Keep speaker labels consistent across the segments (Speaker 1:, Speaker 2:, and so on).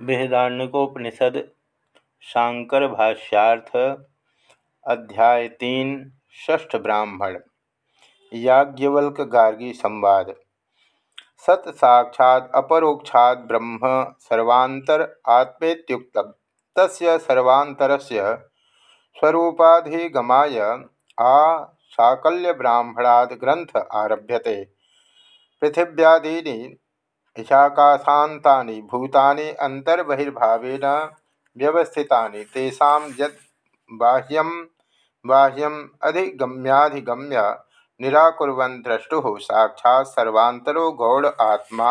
Speaker 1: बृहदारण्यकोपनिषद शांकर भाष्यार्थ अध्याय तीन, षष्ठ ब्राह्मण। याज्ञवल्क गार्गी संवाद। सत साक्षात अपरोक्षात ब्रह्म सर्वांतर आत्मेत्युक्त तस्य सर्वांतरस्य स्वरूपाधिगमाय आ साकल्य ब्राह्मणाद ग्रंथ आरभ्यते। पृथिव्यादीनि ईशाकाशान्तानि भूतानि अन्तर्बहिर्भावेन व्यवस्थितानि। तेषां यद् बाह्यं बाह्यम् अधिगम्याधिगम्य निराकुर्वन् द्रष्टुः साक्षात् सर्वान्तरो गौड़ आत्मा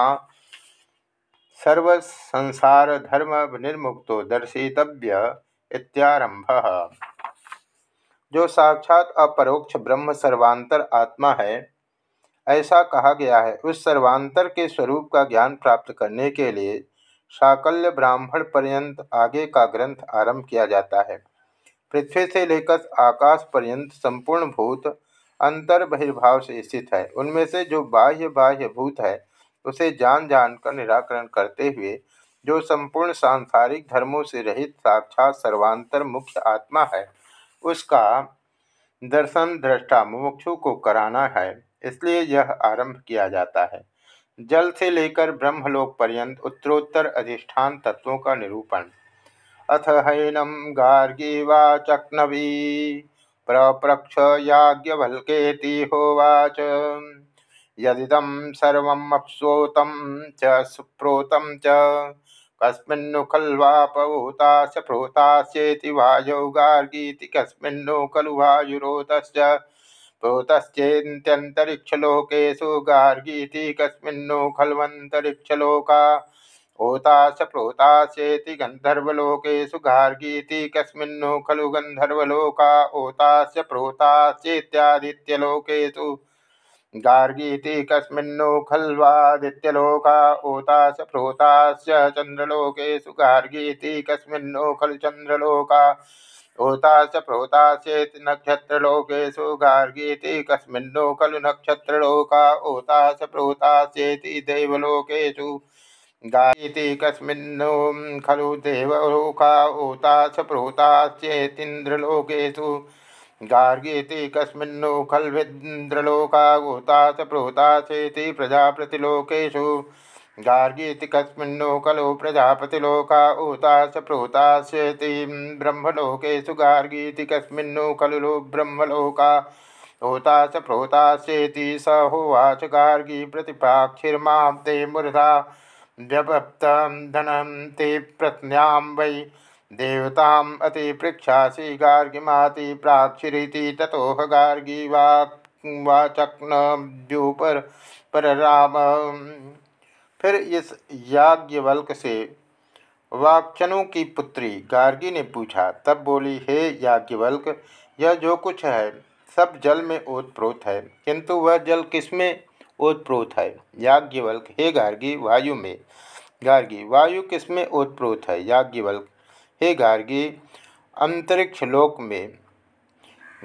Speaker 1: सर्वसंसारधर्मनिर्मुक्तो दर्शितव्य इत्यारंभः जो साक्षात अपरोक्ष ब्रह्म सर्वांतर आत्मा है ऐसा कहा गया है। उस सर्वांतर के स्वरूप का ज्ञान प्राप्त करने के लिए साकल्य ब्राह्मण पर्यंत आगे का ग्रंथ आरंभ किया जाता है। पृथ्वी से लेकर आकाश पर्यंत संपूर्ण भूत अंतर बहिर्भाव से स्थित है। उनमें से जो बाह्य बाह्य भूत है, उसे जान जान कर निराकरण करते हुए, जो संपूर्ण सांसारिक धर्मों से रहित साक्षात सर्वांतर मुख्य आत्मा है, उसका दर्शन दृष्टा मुमुक्षु को कराना है। इसलिए यह आरंभ किया जाता है। जल से लेकर ब्रह्मलोक पर्यंत उत्तरोत्तर अधिष्ठान तत्वों का निरूपण। अथ हैनम गार्गी वाचक्नवी। प्रप्रक्ष याज्ञवल्केति होवाच। यदिदं सर्वमप्सोतं च सुप्रोतं च। कस्मिन्नु खल्वापभूता च प्रोतास्येति वायौ गार्गीति, कस्मिन्नु खलु वायुरोतश्च। प्रोतश्चेन्त्यन्तरिक्षलोकेषु गार्गीति कस्मिन्नो खल्वन्तरिक्षलोका। ओताश प्रोतास्येति गन्धर्वलोकेषु गार्गीति कस्मिन्नो खलु गन्धर्वलोका। ओतास्य प्रोतास्येत्यादित्यलोकेषु गार्गीति कस्मिन्नो खल्वादित्यलोका। ओताश प्रोतास्य चन्द्रलोकेषु गार्गीति कस्मिन्नो खलु चन्द्रलोका। होता च प्रोतासेति नक्षत्रलोकेशु गार्गीति कस्मिन्नो खलु नक्षत्रलोका होता च प्रोतासेति देवलोकेशु गायीति कस्मिन्नो खलु देवलोका होता च प्रोतास्येतीन्द्रलोकेशु गार्गीति कस्मिन्नो खल्विन्द्रलोका होता च प्रोतासेति प्रजापतिलोकेशु गार्गीति कस्मिन्नो खलु प्रजापतिलोका ऊताश प्रोतास्यति ब्रह्मलोकेशु गार्गीति कस्मिन्नो खलु ब्रह्मलोका ऊताश प्रोतास्येति स होवाच गार्गी प्रतिपाक्षिर्मां ते मूर्धा व्यपप्तं धनं ते प्रत्न्यां वै देवताम् अतिपृक्षासि गार्गिमाति प्राक्षिरीति ततोह गार्गी वाक् फिर इस याज्ञवल्क से वाक्चनु की पुत्री गार्गी ने पूछा, तब बोली, हे याज्ञवल्क, यह जो कुछ है, सब जल में ओतप्रोत है, किंतु वह जल किसमें ओतप्रोत है? याज्ञवल्क, हे गार्गी, वायु में। गार्गी, वायु किसमें ओतप्रोत है? याज्ञवल्क, हे गार्गी, अंतरिक्ष लोक में।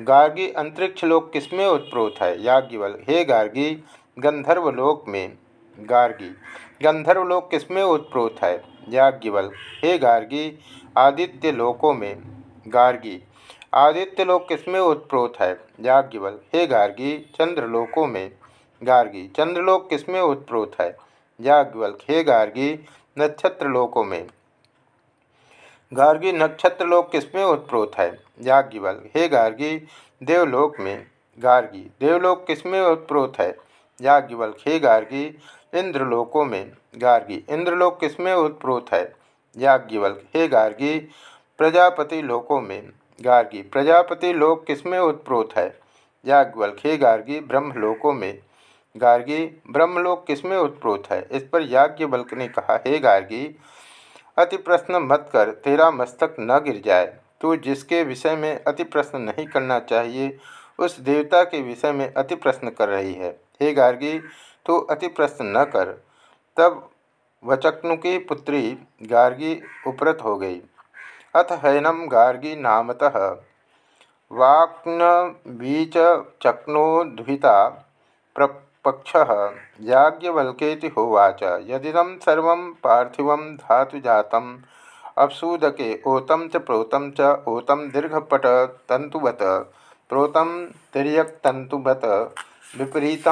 Speaker 1: गार्गी, अंतरिक्ष लोक किसमें उत्प्रोत है? याज्ञवल्क, हे गार्गी, गंधर्व लोक में। गार्गी। गंधर्व गंधर्वलोक किसमें उत्प्रोत है? याज्ञवल हे गार्गी आदित्य लोकों में। गार्गी आदित्य लोक किसमें उत्प्रोत है? याज्ञवल हे गार्गी, चंद्रलोकों में। गार्गी, चंद्रलोक किसमें उत्प्रोत है? याज्ञवल हे गार्गी, नक्षत्रलोकों में। गार्गी, नक्षत्रलोक किसमें उत्प्रोत है? याज्ञवल हे गार्गी, देवलोक में। गार्गी, देवलोक किसमें उत्प्रोत है? याज्ञवल हे गार्गी, इंद्रलोकों में गार्गी इंद्रलोक किसमें उत्प्रोत है? याज्ञवल्क हे गार्गी प्रजापति लोकों में गार्गी प्रजापति लोक किसमें उत्प्रोत है? याज्ञवल्क हे गार्गी ब्रह्मलोकों में गार्गी, ब्रह्मलोक किसमें उत्प्रोत है? इस पर याज्ञवल्क ने कहा, हे गार्गी, अति प्रश्न मत कर, तेरा मस्तक न गिर जाए। तू जिसके विषय में अति प्रश्न नहीं करना चाहिए, उस देवता के विषय में अति प्रश्न कर रही है। हे गार्गी तो अति प्रश्न न कर। तब वचक्नु की पुत्री गार्गी उपरत हो गई। अथ हैनम गार्गी नामतः। वाक्न बीच चक्नोद्भिता पक्ष याज्ञवल्के होवाच। यदिदं सर्व पार्थिव धातु जातम अपसूदके ओतम च प्रोतम च ओतम दीर्घपट तंतुवत प्रोतम तिर्यक्तंतुवत विपरीत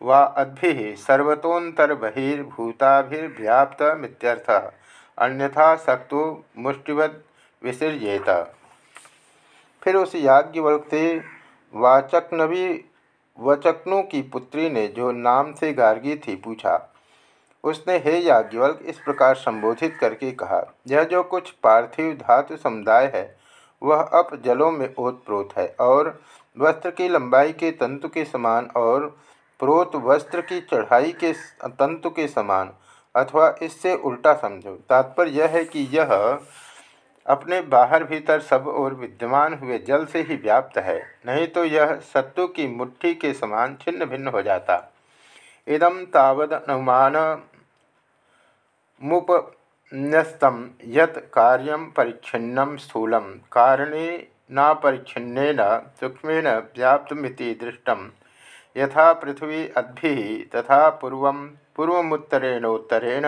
Speaker 1: वा अद्भि सर्वतोन्तर्बहिर्भूताभिर्व्याप्तमित्यर्थ अन्यथा सक्तो मुष्टिवद विसृजेत फिर उस याज्ञवल्क से वाचकनवी वचकनों की पुत्री ने जो नाम से गार्गी थी पूछा। उसने, हे याज्ञवल्क, इस प्रकार संबोधित करके कहा, यह जो कुछ पार्थिव धातु समुदाय है वह अप जलों में ओतप्रोत है और वस्त्र की लंबाई के तंतु के समान और प्रोत वस्त्र की चढ़ाई के तंतु के समान, अथवा इससे उल्टा समझो। तात्पर्य यह है कि यह अपने बाहर भीतर सब और विद्यमान हुए जल से ही व्याप्त है, नहीं तो यह सत्तु की मुट्ठी के समान छिन्न भिन्न हो जाता। इदम तावद अनुमान मुपन्यस्तम यत कार्यम परिच्छिन्नम स्थूलम कारणे न परिच्छिन्न सूक्ष्म व्याप्तमिति दृष्टम। यथा पृथ्वी अद्भि, तथा पूर्व पूर्वमुत्तरेणोत्तरेण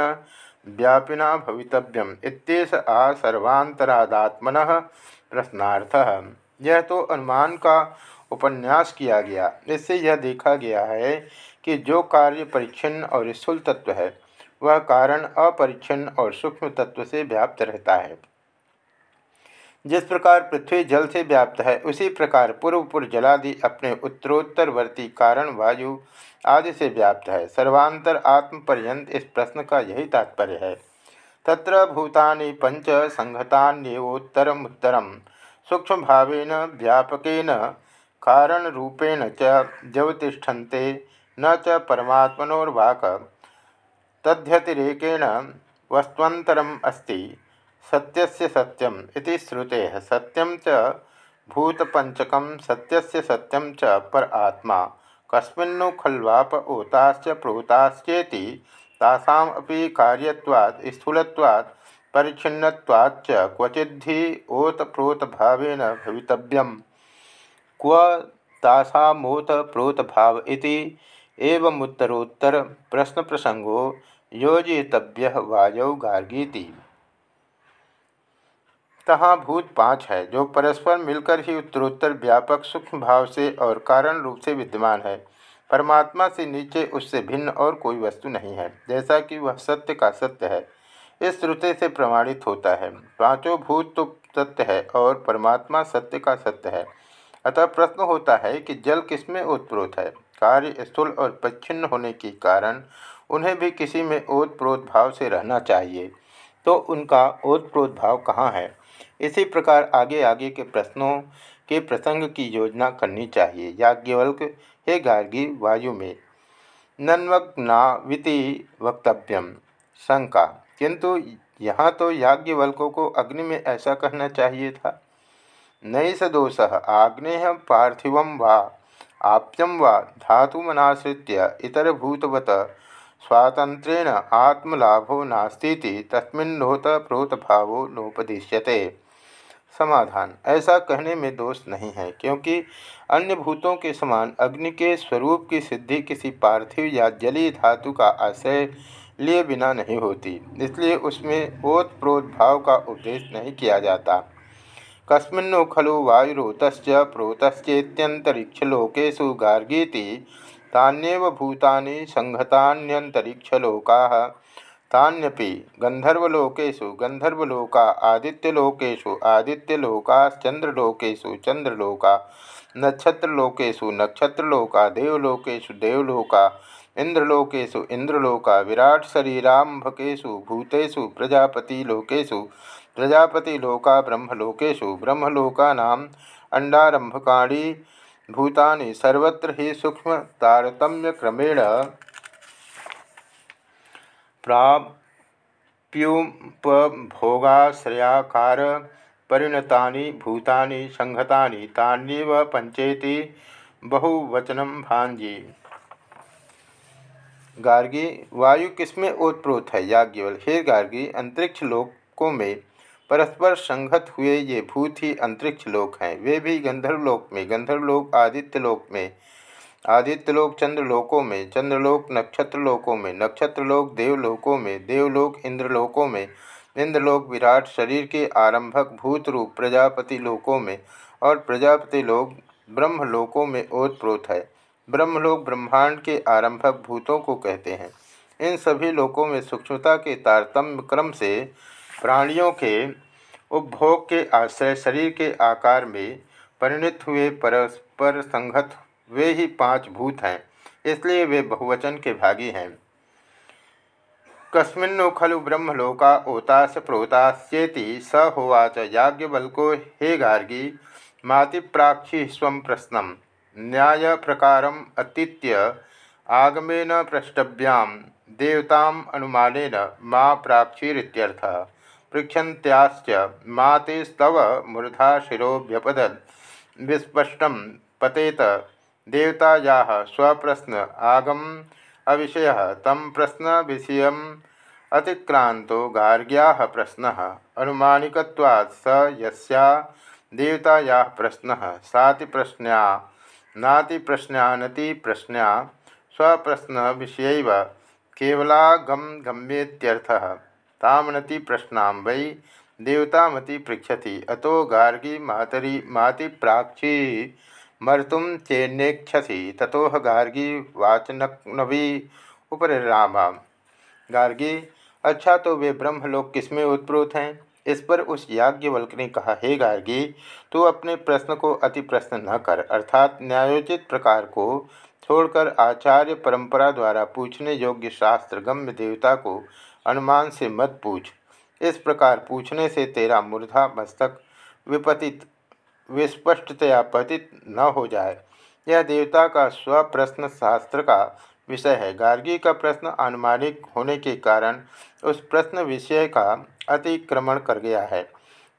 Speaker 1: व्यापिना भवितव्यम इत्येष आ सर्वांतरादात्मन प्रश्नार्थ। यह तो अनुमान का उपन्यास किया गया, इससे यह देखा गया है कि जो कार्य परिच्छिन्न और स्थूल तत्व है वह कारण अपरिच्छिन्न और सूक्ष्म तत्व से व्याप्त रहता है। जिस प्रकार पृथ्वी जल से व्याप्त है, उसी प्रकार पूर्व पूर्व जलादि अपने उत्तरोत्तरवर्ती कारण, वायु आदि से व्याप्त है। सर्वांतर आत्म पर्यंत इस प्रश्न का यही तात्पर्य है। तत्र भूतानि पंच संहतान्योत्तरमुत्तरम सूक्ष्म भावेन व्यापकेन कारण रूपेण च ज्यवतिष्ठन्ते न च परमात्मनोर्वाक। तद्यतिरेकेण वस्त्वन्तरम् अस्ति। सत्यस्य सत्यम श्रुते। सत्यम च भूतपंचकम सत्यस्य सत्यम च पर आत्मा कस्मिन्नु खल्वाप ओताश्च प्रोताश्चेति तासामपि कार्यत्वात्, स्थूलत्वात् परिच्छिन्नत्वाच्च क्वचिद्धि ओतप्रोतभावेन भवितव्यं क्व तासामोतप्रोतभाव इति एवमुत्तरोत्तर प्रश्न प्रसंगो योजितव्य वायौ गार्गीति। तहाँ भूत पाँच है, जो परस्पर मिलकर ही उत्तरोत्तर व्यापक सूक्ष्म भाव से और कारण रूप से विद्यमान है। परमात्मा से नीचे उससे भिन्न और कोई वस्तु नहीं है, जैसा कि वह सत्य का सत्य है, इस श्रुति से प्रमाणित होता है। पाँचों भूत तो सत्य है और परमात्मा सत्य का सत्य है। अतः प्रश्न होता है कि जल किसमें उत्प्रोत है? कार्य स्थूल और पच्छिन्न होने के कारण उन्हें भी किसी में ओतप्रोत भाव से रहना चाहिए। तो उनका ओतप्रोत भाव कहाँ है? इसी प्रकार आगे आगे के प्रश्नों के प्रसंग की योजना करनी चाहिए। याज्ञवल्क, हे गार्गी, वायु में। नन्वग्नाविति वक्तव्यम। शंका। किंतु यहाँ तो याज्ञवल्कों को अग्नि में ऐसा कहना चाहिए था। नई सदोष आग्नेय पार्थिव वा आप्यम वा धातुमनाश्रित्य इतरभूतवत स्वातंत्रेण आत्मलाभो नास्ती तस्मिन्नोत प्रोतभावो नोपदिश्यते। समाधान। ऐसा कहने में दोष नहीं है, क्योंकि अन्य भूतों के समान अग्नि के स्वरूप की सिद्धि किसी पार्थिव या जलीय धातु का आश्रय लिए बिना नहीं होती, इसलिए उसमें ओत प्रोत भाव का उपदेश नहीं किया जाता। कस्मिन्नो खलु वायुरोत प्रोतश्चेत्यंतरिक्षलोकेशु गार्गीति, तान्यव भूतानि संहतान्यंतरिक्षलोका तान्यपि गंधर्वलोकेशु गंधर्वलोका आदित्यलोकेशु आदित्यलोकाश्चंद्रलोकेशु चंद्रलोका नक्षत्रलोकेशु नक्षत्रलोका देवलोकेशु देवलोका इंद्रलोकेशु इंद्रलोका विराट शरीरांभकेशु भूतेषु प्रजापतिलोकेशु प्रजापतिलोका ब्रह्मलोकेशु ब्रह्मलोकानाम् अंडारंभकाणी भूतानि सर्वत्र ही सूक्ष्म तारतम्यक्रमेण प्राप्युपभोगाश्रयाकार परिणता भूतानि, संहतानि, तान्यव पंचेति बहुवचनम भांजी गार्गी, वायु किसमें ओतप्रोत है? याज्ञवल हे गार्गी, अंतरिक्ष लोकों में परस्पर संगत हुए ये भूत ही अंतरिक्ष लोक हैं। वे भी गंधर्व लोक में गंधर्व लोक आदित्य लोक में, आदित्यलोक चंद्रलोकों में, चंद्रलोक नक्षत्रलोकों में, नक्षत्रलोक देवलोकों में, देवलोक इंद्रलोकों में, इंद्रलोक विराट शरीर के आरंभक भूत रूप प्रजापति लोकों में और प्रजापति लोक ब्रह्मलोकों में ओतप्रोत है। ब्रह्मलोक ब्रह्मांड के आरंभक भूतों को कहते हैं। इन सभी लोकों में सूक्ष्मता के तारतम्य क्रम से प्राणियों के उपभोग के आश्रय शरीर के आकार में परिणत हुए परस्पर संगत वे ही पाँच भूत हैं, इसलिए वे बहुवचन के भागी हैं। कस्मिन्नु खलु ब्रह्मलोका ओतास प्रोतास्येति स होवाच याज्ञवल्को हे गार्गी मातिप्राक्षी स्व प्रश्न न्याय प्रकार अतीत्य आगमेन प्रष्टव्यां देवताम अनुमानेन माँ प्राक्षीरित्यर्थः। पृछन्त्याश्च माते स्तव मूर्धा शिरोभ्यपद विस्पष्ट पतेत, देवताया स्वप्रश्न आगम। अविषय तम प्रश्न विषय अतिक्रांतो गार्ग्या प्रश्न। अनुमानिकवात् स यस्या। देवताया प्रश्न, साति प्रश्नया, नाति प्रश्नानति प्रश्नया। स्वप्रश्न विषय केवलागम गम्येत्यर्थः। तामनति प्रश्ना वै। देवतामति पृछति अतो गार्गी मातरी माति प्राक्षी मर्तुम चेन्नेक्षसी तथोह गार्गी वाचनवी उपरिरामा गार्गी अच्छा तो वे ब्रह्मलोक किसमें उत्प्रोत हैं? इस पर उस याज्ञवल्क ने कहा, हे गार्गी, तू अपने प्रश्न को अति प्रश्न न कर। अर्थात न्यायोचित प्रकार को छोड़कर आचार्य परंपरा द्वारा पूछने योग्य शास्त्र गम्य देवता को अनुमान से मत पूछ। इस प्रकार पूछने से तेरा मूर्धा मस्तक विपतित, विस्पष्टतया पतित न हो जाए। यह देवता का स्वप्रश्न शास्त्र का विषय है। गार्गी का प्रश्न अनुमानिक होने के कारण उस प्रश्न विषय का अतिक्रमण कर गया है।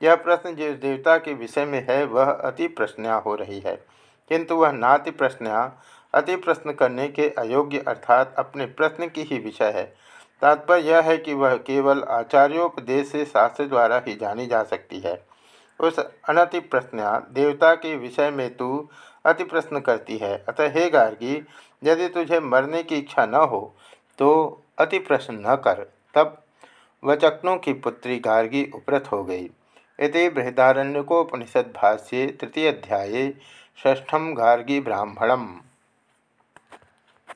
Speaker 1: यह प्रश्न जिस देवता के विषय में है, वह अति प्रश्नया हो रही है। किंतु वह नाति प्रश्नया अति प्रश्न करने के अयोग्य अर्थात अपने प्रश्न की ही विषय है। तात्पर्य यह है कि वह केवल आचार्योपदेश से शास्त्र द्वारा ही जानी जा सकती है। उस अनति प्रश्न देवता के विषय में तू अति प्रश्न करती है। अतः हे गार्गी, यदि तुझे मरने की इच्छा न हो तो अति प्रश्न न कर। तब वचक्नों की पुत्री गार्गी उपरत हो गई। इति बृहदारण्यकोपनिषद भाष्ये तृतीय अध्याये षष्ठम गार्गी ब्राह्मणम।